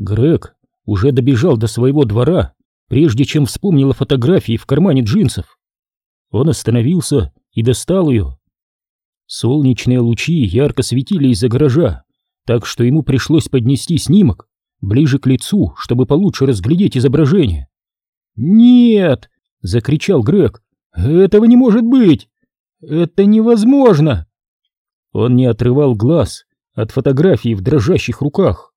Грег уже добежал до своего двора, прежде чем вспомнил о фотографии в кармане джинсов. Он остановился и достал ее. Солнечные лучи ярко светили из-за гаража, так что ему пришлось поднести снимок ближе к лицу, чтобы получше разглядеть изображение. «Нет!» — закричал Грег. «Этого не может быть! Это невозможно!» Он не отрывал глаз от фотографии в дрожащих руках.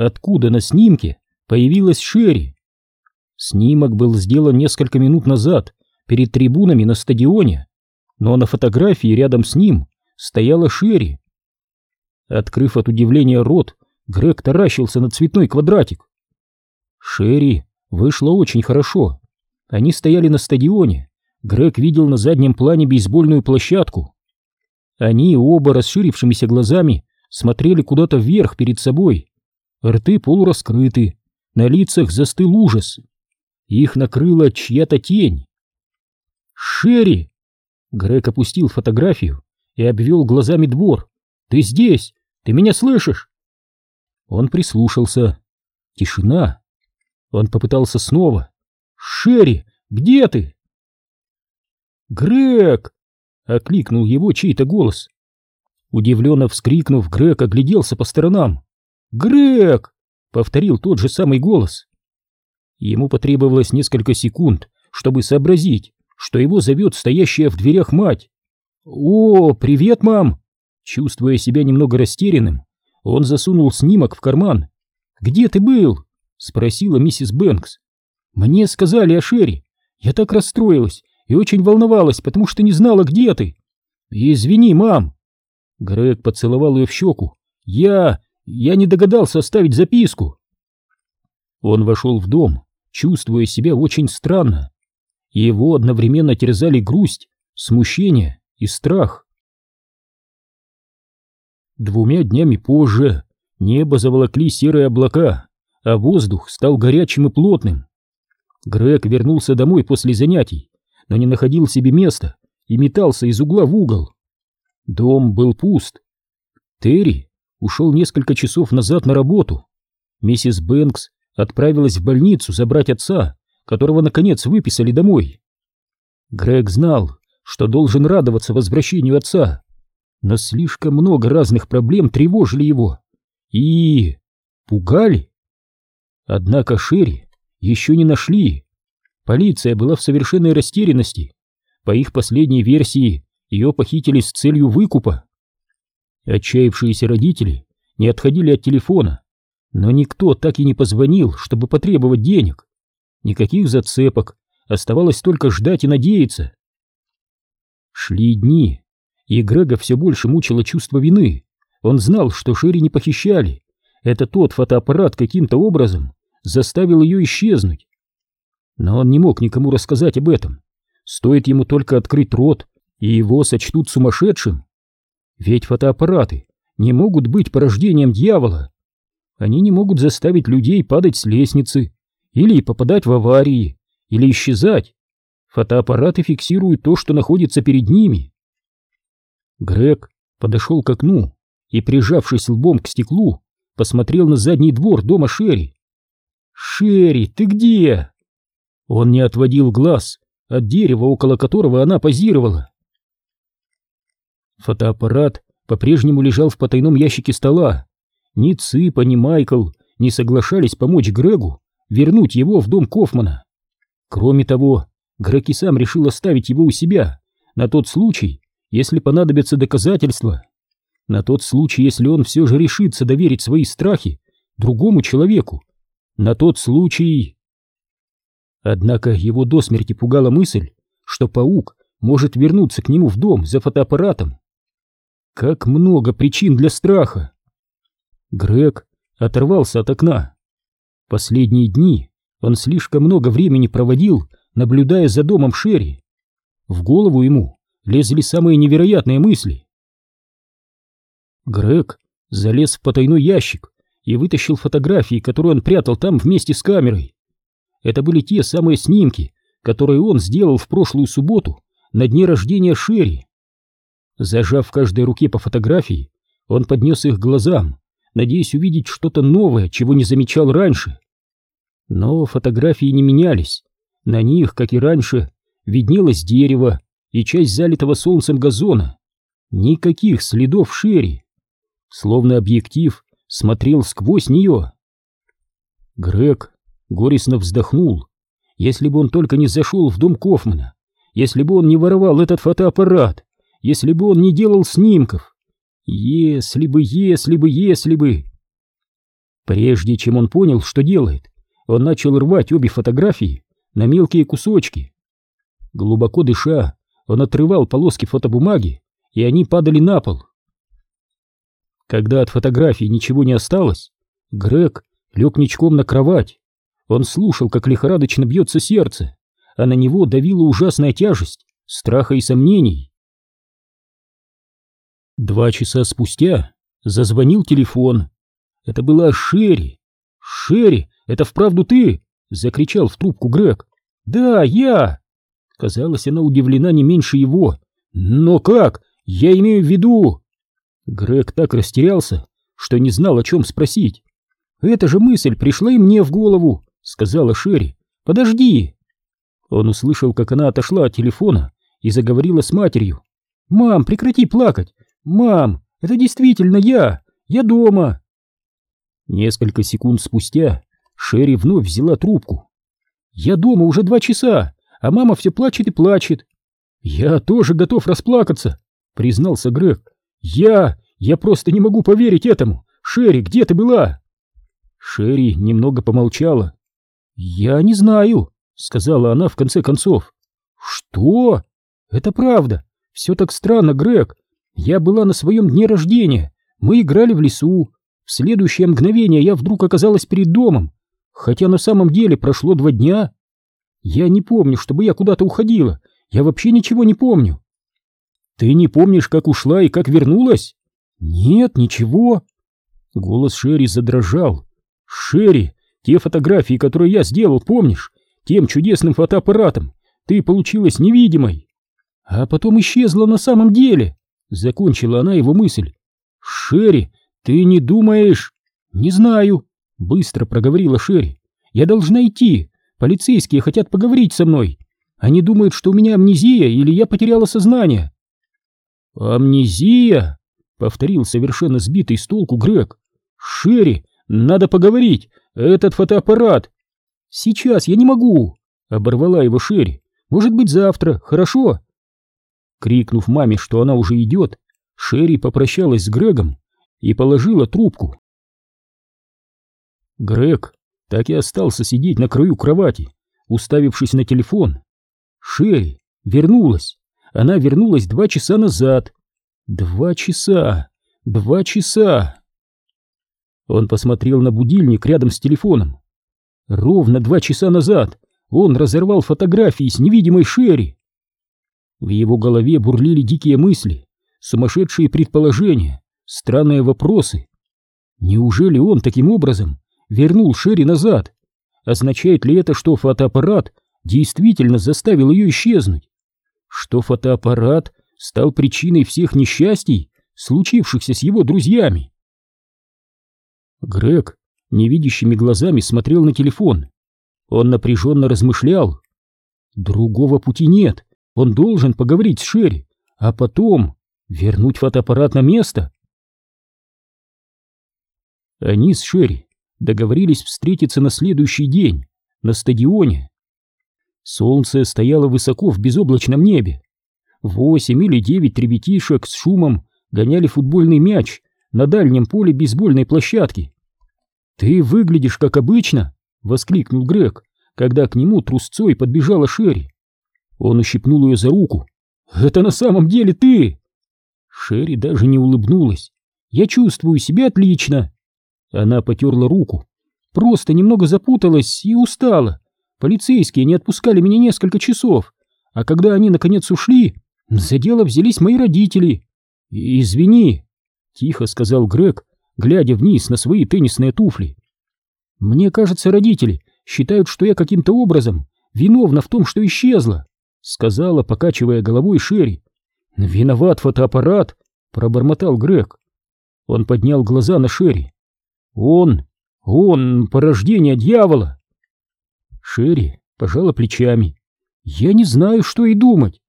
Откуда на снимке появилась Шерри? Снимок был сделан несколько минут назад перед трибунами на стадионе, но на фотографии рядом с ним стояла Шерри. Открыв от удивления рот, Грег таращился на цветной квадратик. Шерри вышло очень хорошо. Они стояли на стадионе. Грег видел на заднем плане бейсбольную площадку. Они оба расширившимися глазами смотрели куда-то вверх перед собой. Рты полураскрыты, на лицах застыл ужас. Их накрыла чья-то тень. «Шерри!» Грег опустил фотографию и обвел глазами двор. «Ты здесь! Ты меня слышишь?» Он прислушался. Тишина. Он попытался снова. «Шерри, где ты?» «Грег!» — окликнул его чей-то голос. Удивленно вскрикнув, Грег огляделся по сторонам. «Грег!» — повторил тот же самый голос. Ему потребовалось несколько секунд, чтобы сообразить, что его зовет стоящая в дверях мать. «О, привет, мам!» Чувствуя себя немного растерянным, он засунул снимок в карман. «Где ты был?» — спросила миссис Бэнкс. «Мне сказали о Шерри. Я так расстроилась и очень волновалась, потому что не знала, где ты. Извини, мам!» Грег поцеловал ее в щеку. «Я... я не догадался оставить записку!» Он вошел в дом, чувствуя себя очень странно. Его одновременно терзали грусть, смущение и страх. Двумя днями позже небо заволокли серые облака, а воздух стал горячим и плотным. Грег вернулся домой после занятий, но не находил себе места и метался из угла в угол. Дом был пуст. Терри ушел несколько часов назад на работу. Миссис Бэнкс отправилась в больницу забрать отца, которого, наконец, выписали домой. Грег знал, что должен радоваться возвращению отца, но слишком много разных проблем тревожили его и пугали. Однако Шерри еще не нашли. Полиция была в совершенной растерянности. По их последней версии, ее похитили с целью выкупа. Отчаявшиеся родители не отходили от телефона, но никто так и не позвонил, чтобы потребовать денег. Никаких зацепок, оставалось только ждать и надеяться. Шли дни, и Грега все больше мучило чувство вины. Он знал, что Шерри не похищали. Это тот фотоаппарат каким-то образом заставил ее исчезнуть. Но он не мог никому рассказать об этом. Стоит ему только открыть рот, и его сочтут сумасшедшим. Ведь фотоаппараты не могут быть порождением дьявола. Они не могут заставить людей падать с лестницы, или попадать в аварии, или исчезать. Фотоаппараты фиксируют то, что находится перед ними. Грег подошел к окну и, прижавшись лбом к стеклу, посмотрел на задний двор дома Шерри. «Шерри, ты где?» Он не отводил глаз от дерева, около которого она позировала. Фотоаппарат по-прежнему лежал в потайном ящике стола. Ни Ципа, ни Майкл не соглашались помочь Грегу вернуть его в дом Кофмана. Кроме того, Грег и сам решил оставить его у себя на тот случай, если понадобятся доказательства, на тот случай, если он все же решится доверить свои страхи другому человеку, на тот случай... Однако его до смерти пугала мысль, что паук может вернуться к нему в дом за фотоаппаратом. Как много причин для страха! Грег оторвался от окна. Последние дни он слишком много времени проводил, наблюдая за домом Шерри. В голову ему лезли самые невероятные мысли. Грег залез в потайной ящик и вытащил фотографии, которые он прятал там вместе с камерой. Это были те самые снимки, которые он сделал в прошлую субботу на дне рождения Шерри. Зажав в каждой руке по фотографии, он поднес их глазам, надеясь увидеть что-то новое, чего не замечал раньше. Но фотографии не менялись. На них, как и раньше, виднелось дерево и часть залитого солнцем газона. Никаких следов Шерри. Словно объектив смотрел сквозь нее. Грег горестно вздохнул. Если бы он только не зашел в дом Кофмана, если бы он не воровал этот фотоаппарат, если бы он не делал снимков. Если бы, если бы, если бы... Прежде чем он понял, что делает, он начал рвать обе фотографии на мелкие кусочки. Глубоко дыша, он отрывал полоски фотобумаги, и они падали на пол. Когда от фотографий ничего не осталось, Грег лег ничком на кровать. Он слушал, как лихорадочно бьется сердце, а на него давила ужасная тяжесть страха и сомнений. Два часа спустя зазвонил телефон. Это была Шерри. «Шерри, это вправду ты?» — закричал в трубку Грег. «Да, я!» Казалось, она удивлена не меньше его. «Но как? Я имею в виду...» Грег так растерялся, что не знал, о чем спросить. «Эта же мысль пришла и мне в голову», — сказала Шерри. «Подожди!» Он услышал, как она отошла от телефона и заговорила с матерью. «Мам, прекрати плакать! Мам, это действительно я! Я дома!» Несколько секунд спустя Шерри вновь взяла трубку. «Я дома уже два часа, а мама все плачет и плачет». «Я тоже готов расплакаться», — признался Грег. «Я... я просто не могу поверить этому! Шерри, где ты была?» Шерри немного помолчала. «Я не знаю», — сказала она в конце концов. «Что? Это правда. Все так странно, Грег. Я была на своем дне рождения. Мы играли в лесу. В следующее мгновение я вдруг оказалась перед домом, хотя на самом деле прошло два дня. Я не помню, чтобы я куда-то уходила. Я вообще ничего не помню. Ты не помнишь, как ушла и как вернулась? Нет, ничего. Голос Шерри задрожал. Шерри, те фотографии, которые я сделал, помнишь? Тем чудесным фотоаппаратом. Ты получилась невидимой. А потом исчезла на самом деле. Закончила она его мысль. Шерри, ты не думаешь? Не знаю. Быстро проговорила Шерри. Я должна идти. Полицейские хотят поговорить со мной. Они думают, что у меня амнезия или я потеряла сознание. «Амнезия?» — повторил совершенно сбитый с толку Грег. «Шерри, надо поговорить! Этот фотоаппарат!» «Сейчас я не могу!» — оборвала его Шерри. «Может быть, завтра, хорошо?» Крикнув маме, что она уже идет, Шерри попрощалась с Грегом и положила трубку. Грег так и остался сидеть на краю кровати, уставившись на телефон. Шерри вернулась. Она вернулась два часа назад. Два часа! Два часа! Он посмотрел на будильник рядом с телефоном. Ровно два часа назад он разорвал фотографии с невидимой Шерри. В его голове бурлили дикие мысли, сумасшедшие предположения, странные вопросы. Неужели он таким образом вернул Шерри назад? Означает ли это, что фотоаппарат действительно заставил ее исчезнуть? что фотоаппарат стал причиной всех несчастий, случившихся с его друзьями. Грег невидящими глазами смотрел на телефон. Он напряженно размышлял. Другого пути нет, он должен поговорить с Шерри, а потом вернуть фотоаппарат на место. Они с Шерри договорились встретиться на следующий день на стадионе. Солнце стояло высоко в безоблачном небе. Восемь или девять ребятишек с шумом гоняли футбольный мяч на дальнем поле бейсбольной площадки. «Ты выглядишь как обычно!» — воскликнул Грег, когда к нему трусцой подбежала Шерри. Он ущипнул ее за руку. «Это на самом деле ты!» Шерри даже не улыбнулась. «Я чувствую себя отлично!» Она потерла руку, просто немного запуталась и устала. Полицейские не отпускали меня несколько часов, а когда они наконец ушли, за дело взялись мои родители. «Извини», — тихо сказал Грег, глядя вниз на свои теннисные туфли. «Мне кажется, родители считают, что я каким-то образом виновна в том, что исчезла», — сказала, покачивая головой Шерри. «Виноват фотоаппарат», — пробормотал Грег. Он поднял глаза на Шерри. Он, он порождение дьявола. Шерри пожала плечами. Я не знаю, что и думать.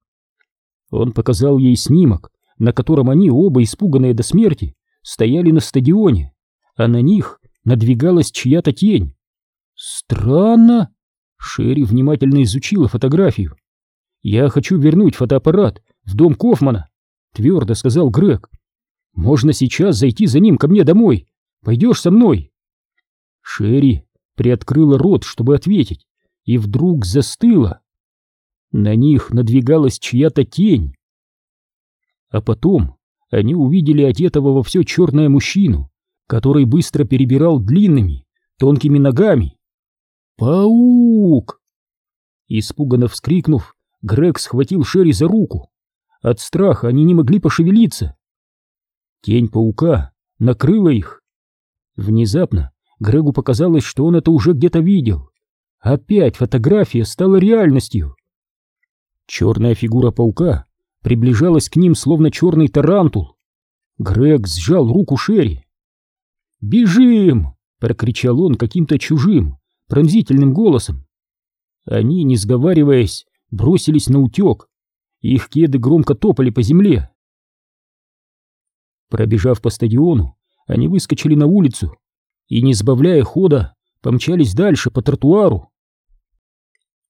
Он показал ей снимок, на котором они, оба испуганные до смерти, стояли на стадионе, а на них надвигалась чья-то тень. Странно. Шерри внимательно изучила фотографию. «Я хочу вернуть фотоаппарат в дом Кофмана», — твердо сказал Грег. «Можно сейчас зайти за ним ко мне домой. Пойдешь со мной?» Шерри приоткрыла рот, чтобы ответить, и вдруг застыла. На них надвигалась чья-то тень. А потом они увидели одетого во все черное мужчину, который быстро перебирал длинными, тонкими ногами. «Паук!» Испуганно вскрикнув, Грег схватил Шерри за руку. От страха они не могли пошевелиться. Тень паука накрыла их. Внезапно Грегу показалось, что он это уже где-то видел. Опять фотография стала реальностью. Черная фигура паука приближалась к ним, словно черный тарантул. Грег сжал руку Шерри. «Бежим!» — прокричал он каким-то чужим, пронзительным голосом. Они, не сговариваясь, бросились на утек. Их кеды громко топали по земле. Пробежав по стадиону, они выскочили на улицу и, не сбавляя хода, помчались дальше по тротуару.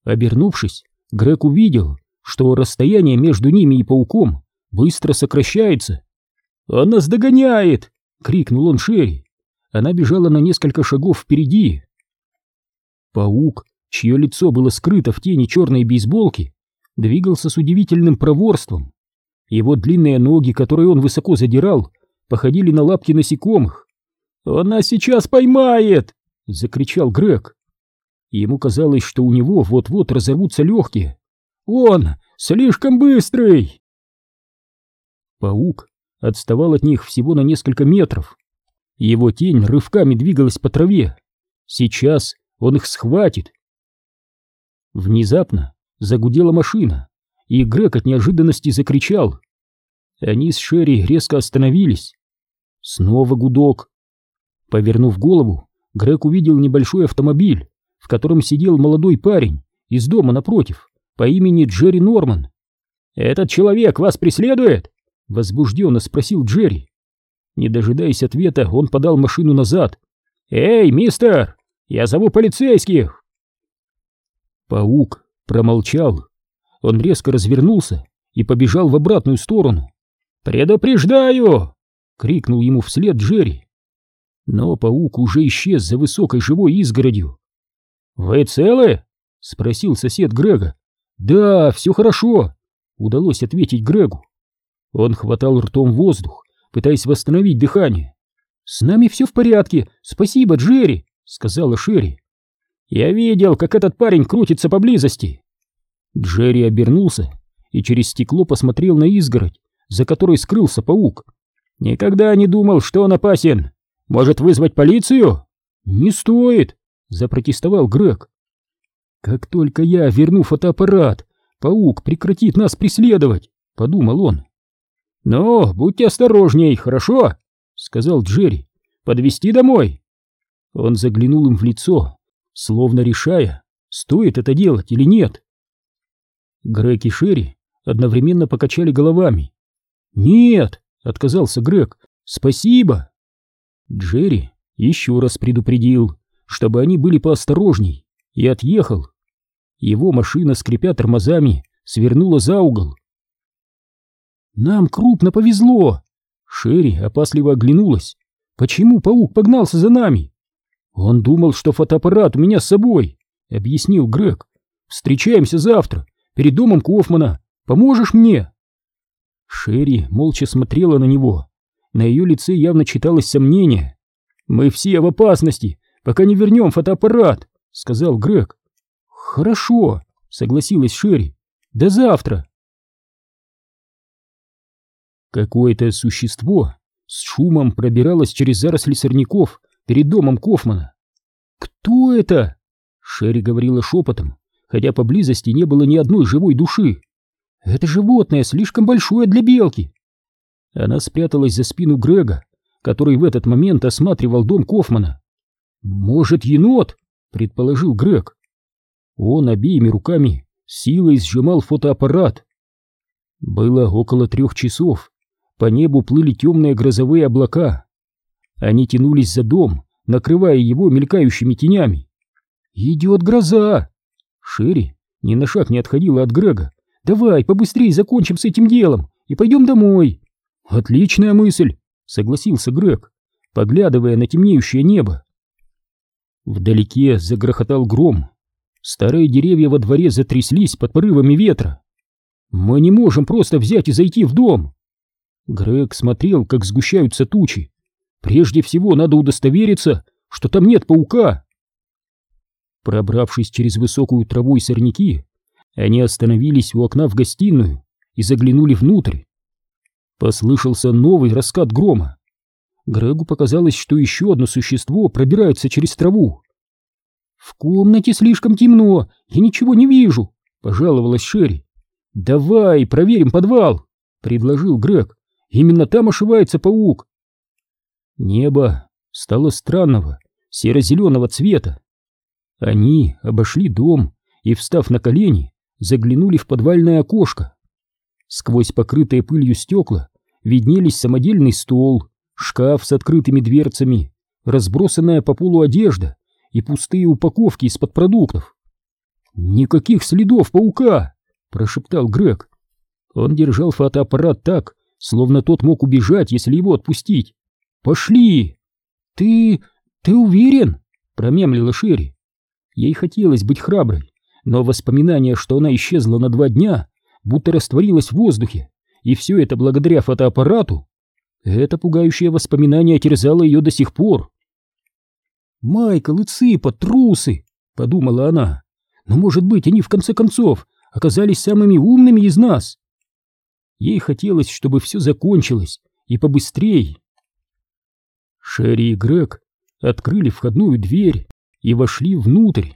Обернувшись, Грег увидел, что расстояние между ними и пауком быстро сокращается. «Он нас догоняет!» — крикнул он Шерри. Она бежала на несколько шагов впереди. Паук, чье лицо было скрыто в тени черной бейсболки, двигался с удивительным проворством. Его длинные ноги, которые он высоко задирал, походили на лапки насекомых. «Он нас сейчас поймает!» — закричал Грег. Ему казалось, что у него вот-вот разорвутся легкие. «Он слишком быстрый!» Паук отставал от них всего на несколько метров. Его тень рывками двигалась по траве. Сейчас он их схватит. Внезапно загудела машина, и Грег от неожиданности закричал. Они с Шерри резко остановились. Снова гудок. Повернув голову, Грег увидел небольшой автомобиль, в котором сидел молодой парень из дома напротив по имени Джерри Норман. «Этот человек вас преследует?» — возбужденно спросил Джерри. Не дожидаясь ответа, он подал машину назад. «Эй, мистер, я зову полицейских!» Паук промолчал. Он резко развернулся и побежал в обратную сторону. «Предупреждаю!» — крикнул ему вслед Джерри. Но паук уже исчез за высокой живой изгородью. «Вы целы?» — спросил сосед Грега. «Да, все хорошо», — удалось ответить Грегу. Он хватал ртом воздух, пытаясь восстановить дыхание. «С нами все в порядке, спасибо, Джерри», — сказала Шерри. «Я видел, как этот парень крутится поблизости». Джерри обернулся и через стекло посмотрел на изгородь, за которой скрылся паук. «Никогда не думал, что он опасен. Может вызвать полицию?» «Не стоит», — запротестовал Грег. «Как только я верну фотоаппарат, паук прекратит нас преследовать», — подумал он. «Ну, будьте осторожней, хорошо?» — сказал Джерри. «Подвезти домой?» Он заглянул им в лицо, словно решая, стоит это делать или нет. Грег и Шерри одновременно покачали головами. «Нет!» — отказался Грег. «Спасибо!» Джерри еще раз предупредил, чтобы они были поосторожней, и отъехал. Его машина, скрипя тормозами, свернула за угол. «Нам крупно повезло!» Шерри опасливо оглянулась. «Почему паук погнался за нами?» «Он думал, что фотоаппарат у меня с собой», — объяснил Грег. «Встречаемся завтра, перед домом Кофмана. Поможешь мне?» Шерри молча смотрела на него. На ее лице явно читалось сомнение. «Мы все в опасности, пока не вернем фотоаппарат», — сказал Грег. «Хорошо», — согласилась Шерри. «До завтра». Какое-то существо с шумом пробиралось через заросли сорняков перед домом Кофмана. «Кто это?» Шерри говорила шепотом, хотя поблизости не было ни одной живой души. «Это животное слишком большое для белки». Она спряталась за спину Грега, который в этот момент осматривал дом Кофмана. «Может, енот?» — предположил Грег. Он обеими руками силой сжимал фотоаппарат. Было около трех часов. По небу плыли темные грозовые облака. Они тянулись за дом, накрывая его мелькающими тенями. «Идет гроза!» Шерри ни на шаг не отходила от Грега. «Давай, побыстрее закончим с этим делом и пойдем домой!» «Отличная мысль!» — согласился Грег, поглядывая на темнеющее небо. Вдалеке загрохотал гром. Старые деревья во дворе затряслись под порывами ветра. «Мы не можем просто взять и зайти в дом!» Грег смотрел, как сгущаются тучи. «Прежде всего надо удостовериться, что там нет паука!» Пробравшись через высокую траву и сорняки, они остановились у окна в гостиную и заглянули внутрь. Послышался новый раскат грома. Грегу показалось, что еще одно существо пробирается через траву. «В комнате слишком темно, я ничего не вижу», — пожаловалась Шерри. «Давай проверим подвал», — предложил Грег. «Именно там ошивается паук». Небо стало странного, серо-зеленого цвета. Они обошли дом и, встав на колени, заглянули в подвальное окошко. Сквозь покрытые пылью стекла виднелись самодельный стол, шкаф с открытыми дверцами, разбросанная по полу одежда и пустые упаковки из-под продуктов. «Никаких следов паука!» — прошептал Грег. Он держал фотоаппарат так, словно тот мог убежать, если его отпустить. «Пошли!» «Ты... ты уверен?» — промямлила Шерри. Ей хотелось быть храброй, но воспоминание, что она исчезла на два дня, будто растворилось в воздухе, и все это благодаря фотоаппарату, это пугающее воспоминание терзало ее до сих пор. «Майкл и Ципа, трусы!» — подумала она. «Но, может быть, они в конце концов оказались самыми умными из нас?» Ей хотелось, чтобы все закончилось, и побыстрее. Шерри и Грег открыли входную дверь и вошли внутрь.